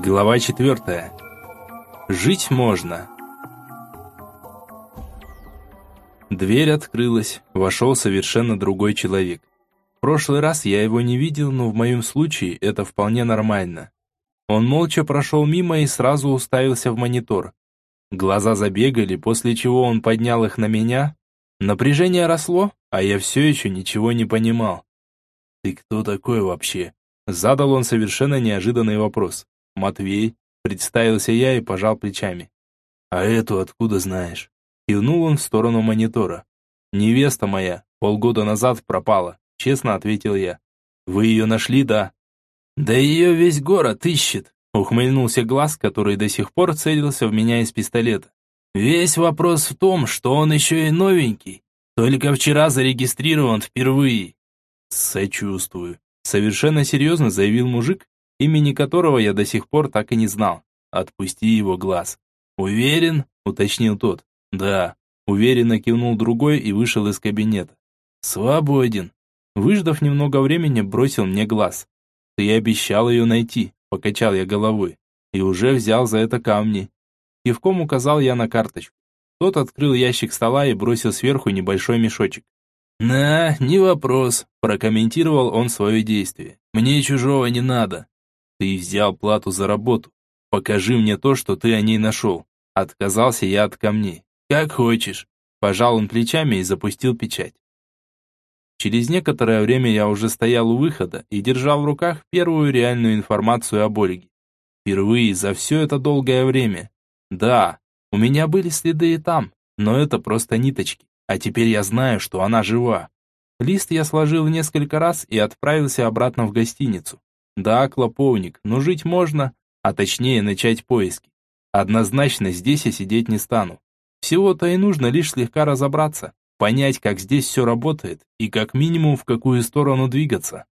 Глава четвертая. Жить можно. Дверь открылась, вошел совершенно другой человек. В прошлый раз я его не видел, но в моем случае это вполне нормально. Он молча прошел мимо и сразу уставился в монитор. Глаза забегали, после чего он поднял их на меня. Напряжение росло, а я все еще ничего не понимал. «Ты кто такой вообще?» Задал он совершенно неожиданный вопрос. «Матвей», представился я и пожал плечами. «А эту откуда знаешь?» Кивнул он в сторону монитора. «Невеста моя, полгода назад пропала», честно ответил я. «Вы ее нашли, да?» «Да ее весь город ищет», ухмыльнулся глаз, который до сих пор целился в меня из пистолета. «Весь вопрос в том, что он еще и новенький, только вчера зарегистрирован впервые». «Сочувствую», совершенно серьезно заявил мужик, имени которого я до сих пор так и не знал. «Отпусти его глаз». «Уверен?» – уточнил тот. «Да». Уверенно кивнул другой и вышел из кабинета. «Свободен». Выждав немного времени, бросил мне глаз. «Ты обещал ее найти», – покачал я головой. «И уже взял за это камни». Кивком указал я на карточку. Тот открыл ящик стола и бросил сверху небольшой мешочек. «На, не вопрос», – прокомментировал он свое действие. «Мне чужого не надо. Ты взял плату за работу. Покажи мне то, что ты о ней нашел. Отказался я от камней. Как хочешь. Пожал он плечами и запустил печать. Через некоторое время я уже стоял у выхода и держал в руках первую реальную информацию об Ольге. Впервые за все это долгое время. Да, у меня были следы и там, но это просто ниточки. А теперь я знаю, что она жива. Лист я сложил несколько раз и отправился обратно в гостиницу. Да, клоповник, но жить можно, а точнее начать поиски. Однозначно здесь я сидеть не стану. Всего-то и нужно лишь слегка разобраться, понять, как здесь все работает и как минимум в какую сторону двигаться.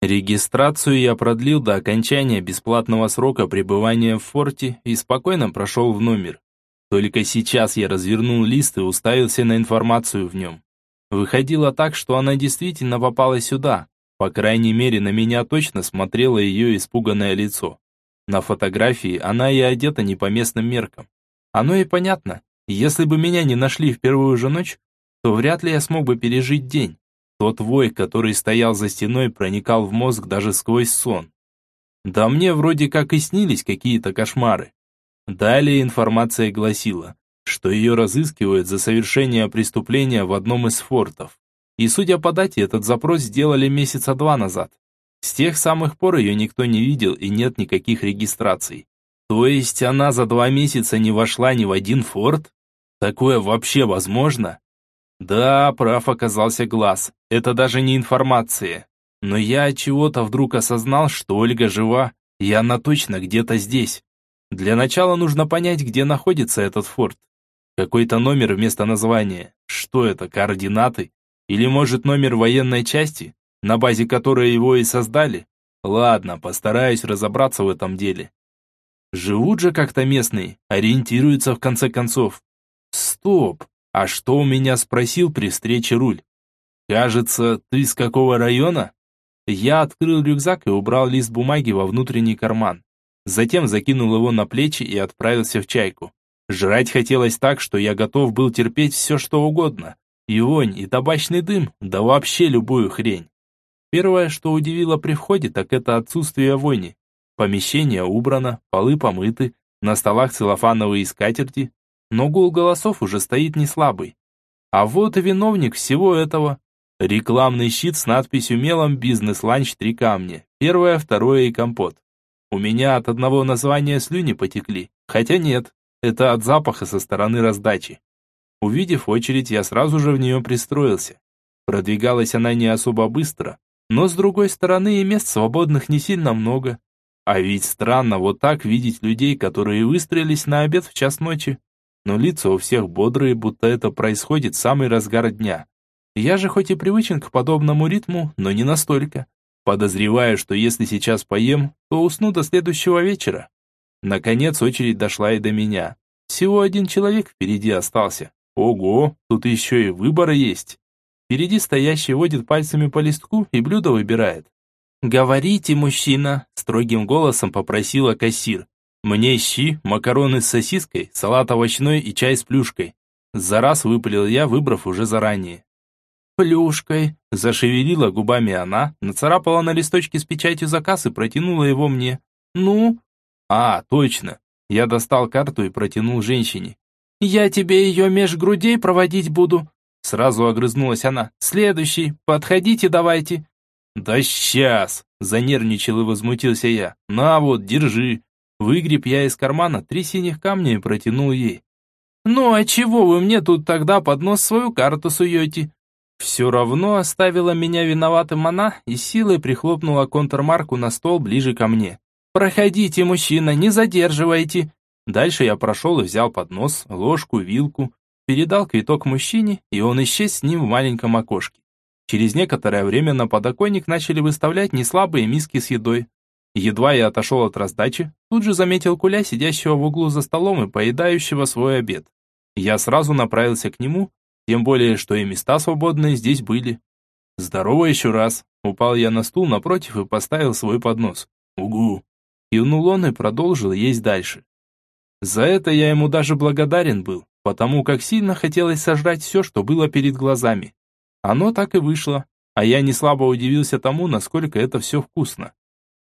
Регистрацию я продлил до окончания бесплатного срока пребывания в форте и спокойно прошел в номер. Только сейчас я развернул лист и уставился на информацию в нем. Выходило так, что она действительно попала сюда, по крайней мере, на меня точно смотрело ее испуганное лицо. На фотографии она и одета не по местным меркам. Оно и понятно. Если бы меня не нашли в первую же ночь, то вряд ли я смог бы пережить день. Тот вой, который стоял за стеной, проникал в мозг даже сквозь сон. Да мне вроде как и снились какие-то кошмары. Далее информация гласила, что ее разыскивают за совершение преступления в одном из фортов. И судя по дате, этот запрос сделали месяца два назад. С тех самых пор ее никто не видел и нет никаких регистраций. То есть она за два месяца не вошла ни в один форт? Такое вообще возможно? Да, прав оказался глаз. Это даже не информация. Но я от чего-то вдруг осознал, что Ольга жива, и она точно где-то здесь. Для начала нужно понять, где находится этот форт. Какой-то номер вместо названия. Что это, координаты? Или, может, номер военной части, на базе которой его и создали? Ладно, постараюсь разобраться в этом деле. Живут же как-то местные, ориентируются в конце концов. Стоп, а что у меня спросил при встрече руль? Кажется, ты с какого района? Я открыл рюкзак и убрал лист бумаги во внутренний карман. Затем закинул его на плечи и отправился в чайку. Жрать хотелось так, что я готов был терпеть все, что угодно. И вонь, и табачный дым, да вообще любую хрень. Первое, что удивило при входе, так это отсутствие вони. Помещение убрано, полы помыты, на столах целлофановые скатерти, но гул голосов уже стоит не слабый. А вот и виновник всего этого. Рекламный щит с надписью мелом «Бизнес-ланч три камня». Первое, второе и компот. У меня от одного названия слюни потекли. Хотя нет, это от запаха со стороны раздачи. Увидев очередь, я сразу же в нее пристроился. Продвигалась она не особо быстро, но с другой стороны и мест свободных не сильно много. А ведь странно вот так видеть людей, которые выстроились на обед в час ночи. Но лица у всех бодрые, будто это происходит в самый разгар дня. Я же хоть и привычен к подобному ритму, но не настолько. Подозреваю, что если сейчас поем, то усну до следующего вечера. Наконец очередь дошла и до меня. Всего один человек впереди остался. Ого, тут еще и выборы есть. Впереди стоящий водит пальцами по листку и блюдо выбирает. «Говорите, мужчина!» – строгим голосом попросила кассир. Мне щи, макароны с сосиской, салат овощной и чай с плюшкой. За раз выпалил я, выбрав уже заранее. «Плюшкой!» – зашевелила губами она, нацарапала на листочке с печатью заказ и протянула его мне. «Ну?» «А, точно!» Я достал карту и протянул женщине. «Я тебе ее меж грудей проводить буду!» Сразу огрызнулась она. «Следующий! Подходите давайте!» «Да сейчас!» – занервничал и возмутился я. «На вот, держи!» Выгреб я из кармана три синих камня и протянул ей. «Ну а чего вы мне тут тогда под нос свою карту суете?» Все равно оставила меня виноватым она и силой прихлопнула контрмарку на стол ближе ко мне. «Проходите, мужчина, не задерживайте!» Дальше я прошел и взял поднос, ложку, вилку, передал квиток мужчине, и он исчез с ним в маленьком окошке. Через некоторое время на подоконник начали выставлять неслабые миски с едой. Едва я отошел от раздачи, тут же заметил куля, сидящего в углу за столом и поедающего свой обед. Я сразу направился к нему, тем более, что и места свободные здесь были. «Здорово еще раз!» Упал я на стул напротив и поставил свой поднос. «Угу!» Кивнул он и продолжил есть дальше. За это я ему даже благодарен был, потому как сильно хотелось сожрать все, что было перед глазами. Оно так и вышло, а я не слабо удивился тому, насколько это все вкусно.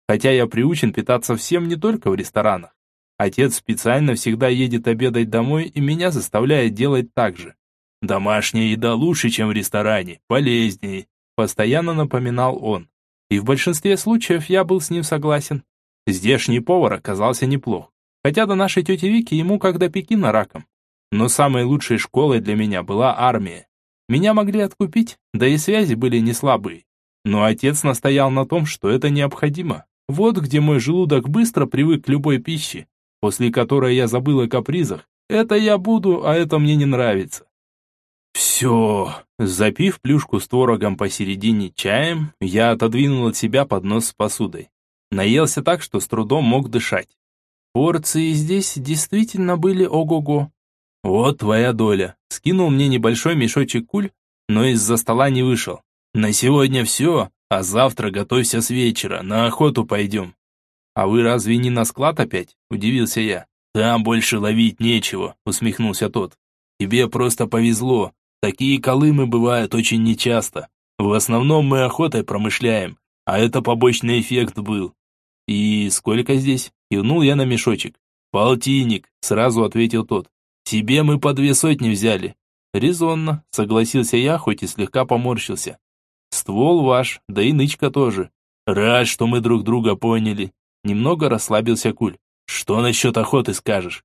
Хотя я приучен питаться всем не только в ресторанах. Отец специально всегда едет обедать домой и меня заставляет делать так же. «Домашняя еда лучше, чем в ресторане, полезнее», постоянно напоминал он. И в большинстве случаев я был с ним согласен. Здешний повар оказался неплох, хотя до нашей тети Вики ему как до Пекина раком. Но самой лучшей школой для меня была армия. Меня могли откупить, да и связи были не слабые. Но отец настоял на том, что это необходимо. Вот где мой желудок быстро привык к любой пище, после которой я забыл о капризах. Это я буду, а это мне не нравится. Все. Запив плюшку с творогом посередине чаем, я отодвинул от себя поднос с посудой. Наелся так, что с трудом мог дышать. Порции здесь действительно были ого-го. Вот твоя доля. Скинул мне небольшой мешочек куль, но из-за стола не вышел. На сегодня все, а завтра готовься с вечера, на охоту пойдем. А вы разве не на склад опять? Удивился я. Там больше ловить нечего, усмехнулся тот. Тебе просто повезло. Такие колымы бывают очень нечасто. В основном мы охотой промышляем, а это побочный эффект был. «И сколько здесь?» – кивнул я на мешочек. «Полтинник», – сразу ответил тот. «Себе мы по две сотни взяли». «Резонно», – согласился я, хоть и слегка поморщился. «Ствол ваш, да и нычка тоже. Рад, что мы друг друга поняли». Немного расслабился Куль. «Что насчет охоты скажешь?»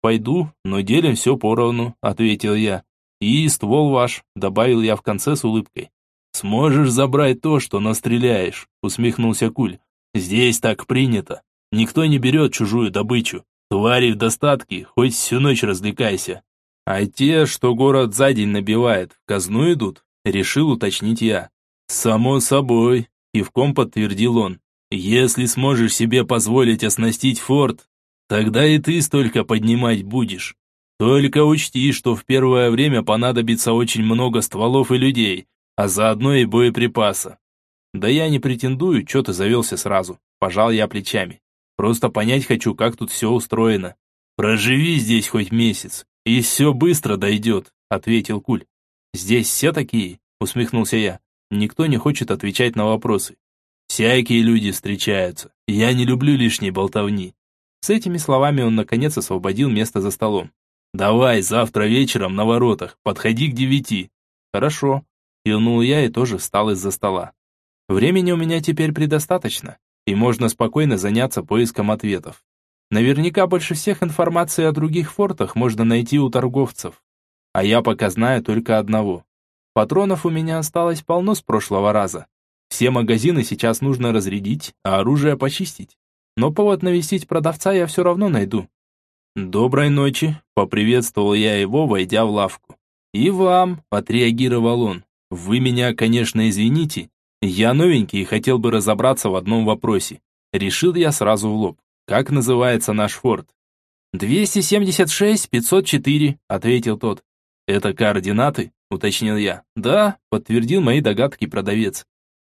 «Пойду, но делим все поровну», – ответил я. «И ствол ваш», – добавил я в конце с улыбкой. «Сможешь забрать то, что настреляешь», – усмехнулся Куль. Здесь так принято. Никто не берет чужую добычу. Твари в достатке, хоть всю ночь развлекайся. А те, что город за день набивает, в казну идут, решил уточнить я. Само собой, кивком подтвердил он. Если сможешь себе позволить оснастить форт, тогда и ты столько поднимать будешь. Только учти, что в первое время понадобится очень много стволов и людей, а заодно и боеприпаса. Да я не претендую, что ты завелся сразу. Пожал я плечами. Просто понять хочу, как тут все устроено. Проживи здесь хоть месяц, и все быстро дойдет, ответил Куль. Здесь все такие, усмехнулся я. Никто не хочет отвечать на вопросы. Всякие люди встречаются. Я не люблю лишней болтовни. С этими словами он наконец освободил место за столом. «Давай, завтра вечером на воротах, подходи к девяти». «Хорошо», – кивнул я и тоже встал из-за стола. Времени у меня теперь предостаточно, и можно спокойно заняться поиском ответов. Наверняка больше всех информации о других фортах можно найти у торговцев. А я пока знаю только одного. Патронов у меня осталось полно с прошлого раза. Все магазины сейчас нужно разрядить, а оружие почистить. Но повод навестить продавца я все равно найду. «Доброй ночи», — поприветствовал я его, войдя в лавку. «И вам», — отреагировал он. «Вы меня, конечно, извините, я новенький и хотел бы разобраться в одном вопросе. Решил я сразу в лоб. Как называется наш форт? «276-504», — ответил тот. «Это координаты?» — уточнил я. «Да», — подтвердил мои догадки продавец.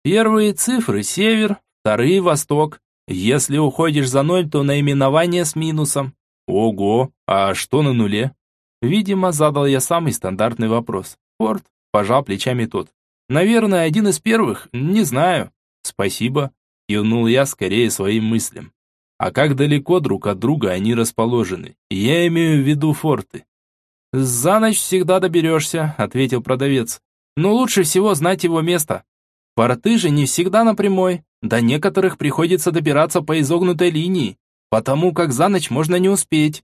«Первые цифры — север, вторые — восток, Если уходишь за ноль, то наименование с минусом. Ого, а что на нуле? Видимо, задал я самый стандартный вопрос. Форд пожал плечами тот. Наверное, один из первых, не знаю. Спасибо, кивнул я скорее своим мыслям. А как далеко друг от друга они расположены? Я имею в виду форты. «За ночь всегда доберешься», — ответил продавец. «Но лучше всего знать его место. Порты же не всегда на прямой, до некоторых приходится добираться по изогнутой линии, потому как за ночь можно не успеть».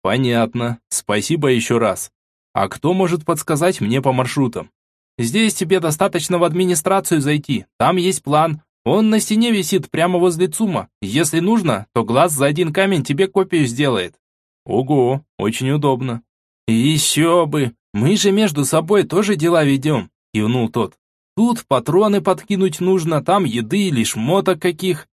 «Понятно. Спасибо еще раз. А кто может подсказать мне по маршрутам?» «Здесь тебе достаточно в администрацию зайти, там есть план, он на стене висит прямо возле ЦУМа. Если нужно, то глаз за один камень тебе копию сделает. Ого, очень удобно. Еще бы, мы же между собой тоже дела ведем, кивнул тот. Тут патроны подкинуть нужно, там еды или шмоток каких.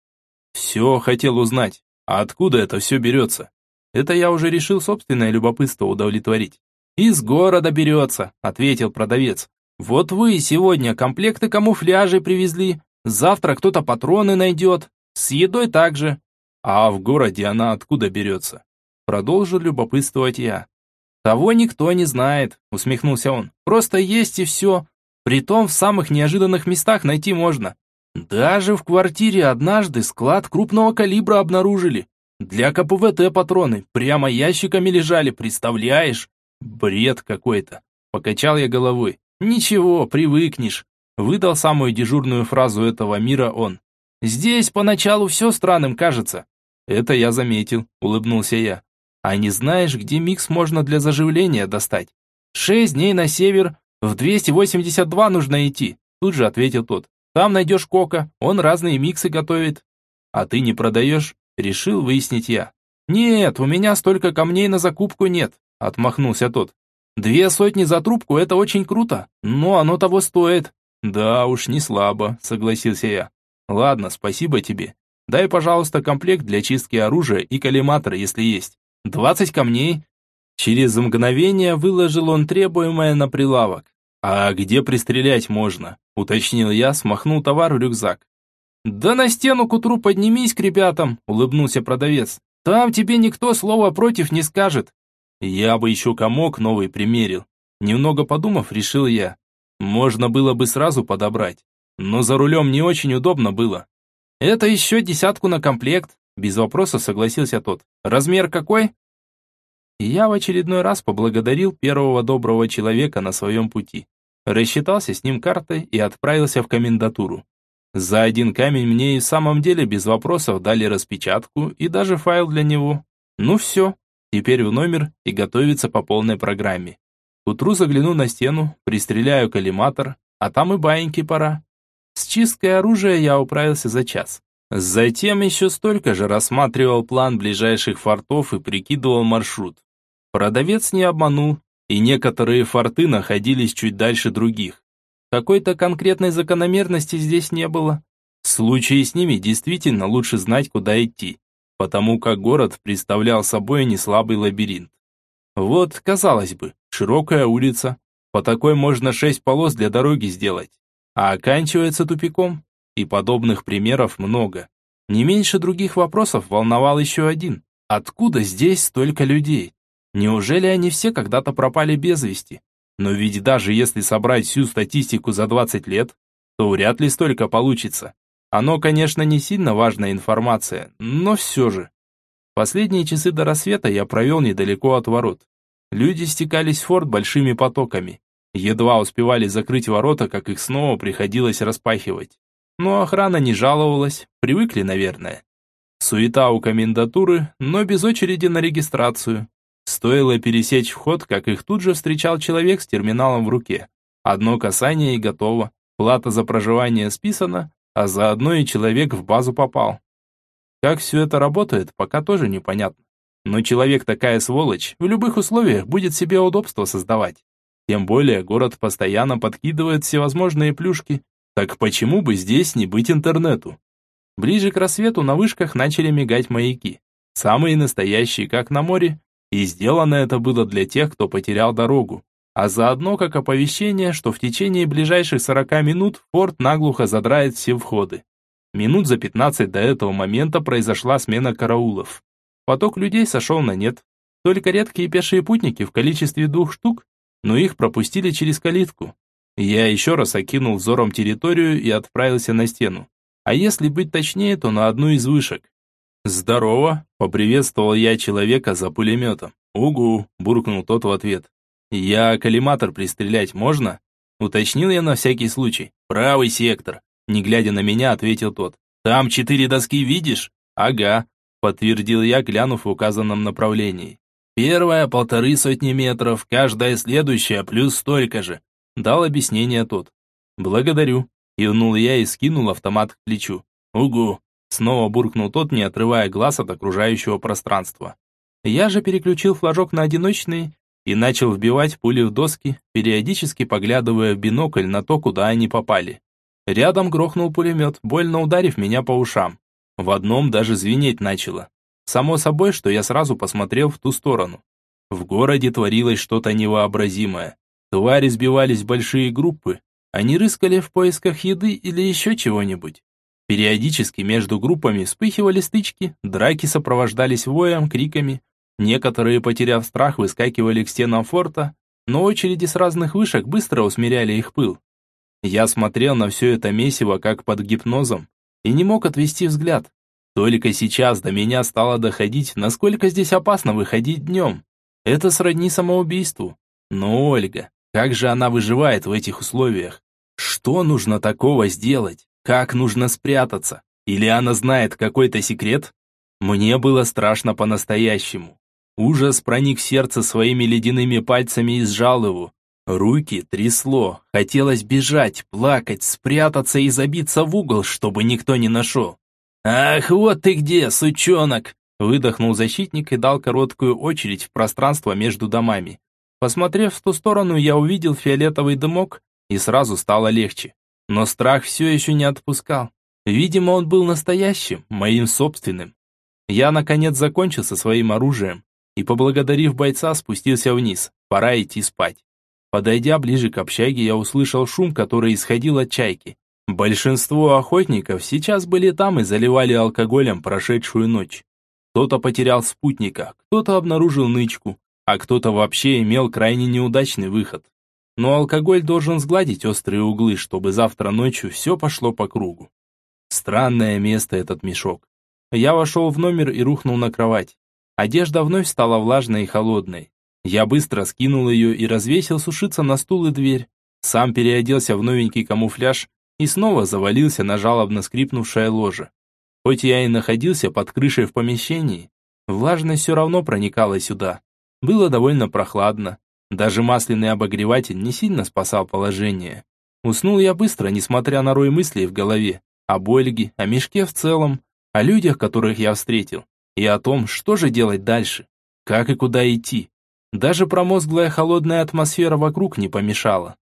Все хотел узнать, а откуда это все берется? Это я уже решил собственное любопытство удовлетворить. «Из города берется», — ответил продавец. «Вот вы сегодня комплекты камуфляжей привезли, Завтра кто-то патроны найдет. С едой также. А в городе она откуда берется? Продолжил любопытствовать я. Того никто не знает, усмехнулся он. Просто есть и все. Притом в самых неожиданных местах найти можно. Даже в квартире однажды склад крупного калибра обнаружили. Для КПВТ патроны прямо ящиками лежали, представляешь? Бред какой-то. Покачал я головой. Ничего, привыкнешь. Выдал самую дежурную фразу этого мира он. «Здесь поначалу все странным кажется». «Это я заметил», — улыбнулся я. «А не знаешь, где микс можно для заживления достать?» «Шесть дней на север, в 282 нужно идти», — тут же ответил тот. «Там найдешь Кока, он разные миксы готовит». «А ты не продаешь?» — решил выяснить я. «Нет, у меня столько камней на закупку нет», — отмахнулся тот. «Две сотни за трубку — это очень круто, но оно того стоит. «Да уж, не слабо», — согласился я. «Ладно, спасибо тебе. Дай, пожалуйста, комплект для чистки оружия и коллиматор, если есть. Двадцать камней». Через мгновение выложил он требуемое на прилавок. «А где пристрелять можно?» — уточнил я, смахнул товар в рюкзак. «Да на стену к утру поднимись к ребятам», — улыбнулся продавец. «Там тебе никто слова против не скажет». Я бы еще комок новый примерил. Немного подумав, решил я. Можно было бы сразу подобрать, но за рулем не очень удобно было. Это еще десятку на комплект, без вопроса согласился тот. Размер какой? Я в очередной раз поблагодарил первого доброго человека на своем пути. Рассчитался с ним картой и отправился в комендатуру. За один камень мне и в самом деле без вопросов дали распечатку и даже файл для него. Ну все, теперь в номер и готовиться по полной программе. К утру загляну на стену, пристреляю коллиматор, а там и баиньки пора. С чисткой оружия я управился за час. Затем еще столько же рассматривал план ближайших фортов и прикидывал маршрут. Продавец не обманул, и некоторые форты находились чуть дальше других. Какой-то конкретной закономерности здесь не было. В случае с ними действительно лучше знать, куда идти, потому как город представлял собой неслабый лабиринт. Вот, казалось бы, широкая улица. По такой можно шесть полос для дороги сделать. А оканчивается тупиком. И подобных примеров много. Не меньше других вопросов волновал еще один. Откуда здесь столько людей? Неужели они все когда-то пропали без вести? Но ведь даже если собрать всю статистику за 20 лет, то вряд ли столько получится. Оно, конечно, не сильно важная информация, но все же. Последние часы до рассвета я провел недалеко от ворот. Люди стекались в форт большими потоками. Едва успевали закрыть ворота, как их снова приходилось распахивать. Но охрана не жаловалась, привыкли, наверное. Суета у комендатуры, но без очереди на регистрацию. Стоило пересечь вход, как их тут же встречал человек с терминалом в руке. Одно касание и готово. Плата за проживание списана, а заодно и человек в базу попал. Как все это работает, пока тоже непонятно. Но человек такая сволочь, в любых условиях будет себе удобство создавать. Тем более город постоянно подкидывает всевозможные плюшки. Так почему бы здесь не быть интернету? Ближе к рассвету на вышках начали мигать маяки. Самые настоящие, как на море. И сделано это было для тех, кто потерял дорогу. А заодно как оповещение, что в течение ближайших 40 минут форт наглухо задрает все входы. Минут за 15 до этого момента произошла смена караулов. Поток людей сошел на нет. Только редкие пешие путники в количестве двух штук, но их пропустили через калитку. Я еще раз окинул взором территорию и отправился на стену. А если быть точнее, то на одну из вышек. «Здорово!» – поприветствовал я человека за пулеметом. «Угу!» – буркнул тот в ответ. «Я коллиматор пристрелять можно?» Уточнил я на всякий случай. «Правый сектор!» Не глядя на меня, ответил тот. «Там четыре доски видишь?» «Ага», подтвердил я, глянув в указанном направлении. «Первая полторы сотни метров, каждая следующая плюс столько же», дал объяснение тот. «Благодарю», кивнул я и скинул автомат к плечу. «Угу», снова буркнул тот, не отрывая глаз от окружающего пространства. Я же переключил флажок на одиночный и начал вбивать пули в доски, периодически поглядывая в бинокль на то, куда они попали. Рядом грохнул пулемет, больно ударив меня по ушам. В одном даже звенеть начало. Само собой, что я сразу посмотрел в ту сторону. В городе творилось что-то невообразимое. Твари сбивались большие группы. Они рыскали в поисках еды или еще чего-нибудь. Периодически между группами вспыхивали стычки, драки сопровождались воем, криками. Некоторые, потеряв страх, выскакивали к стенам форта, но очереди с разных вышек быстро усмиряли их пыл. Я смотрел на все это месиво, как под гипнозом, и не мог отвести взгляд. Только сейчас до меня стало доходить, насколько здесь опасно выходить днем. Это сродни самоубийству. Но Ольга, как же она выживает в этих условиях? Что нужно такого сделать? Как нужно спрятаться? Или она знает какой-то секрет? Мне было страшно по-настоящему. Ужас проник в сердце своими ледяными пальцами и сжал его. Руки трясло, хотелось бежать, плакать, спрятаться и забиться в угол, чтобы никто не нашел. «Ах, вот ты где, сучонок!» Выдохнул защитник и дал короткую очередь в пространство между домами. Посмотрев в ту сторону, я увидел фиолетовый дымок, и сразу стало легче. Но страх все еще не отпускал. Видимо, он был настоящим, моим собственным. Я, наконец, закончил со своим оружием и, поблагодарив бойца, спустился вниз. Пора идти спать. Подойдя ближе к общаге, я услышал шум, который исходил от чайки. Большинство охотников сейчас были там и заливали алкоголем прошедшую ночь. Кто-то потерял спутника, кто-то обнаружил нычку, а кто-то вообще имел крайне неудачный выход. Но алкоголь должен сгладить острые углы, чтобы завтра ночью все пошло по кругу. Странное место этот мешок. Я вошел в номер и рухнул на кровать. Одежда вновь стала влажной и холодной. Я быстро скинул ее и развесил сушиться на стул и дверь. Сам переоделся в новенький камуфляж и снова завалился на жалобно скрипнувшее ложе. Хоть я и находился под крышей в помещении, влажность все равно проникала сюда. Было довольно прохладно. Даже масляный обогреватель не сильно спасал положение. Уснул я быстро, несмотря на рой мыслей в голове. Об Ольге, о мешке в целом, о людях, которых я встретил, и о том, что же делать дальше, как и куда идти. Даже промозглая холодная атмосфера вокруг не помешала.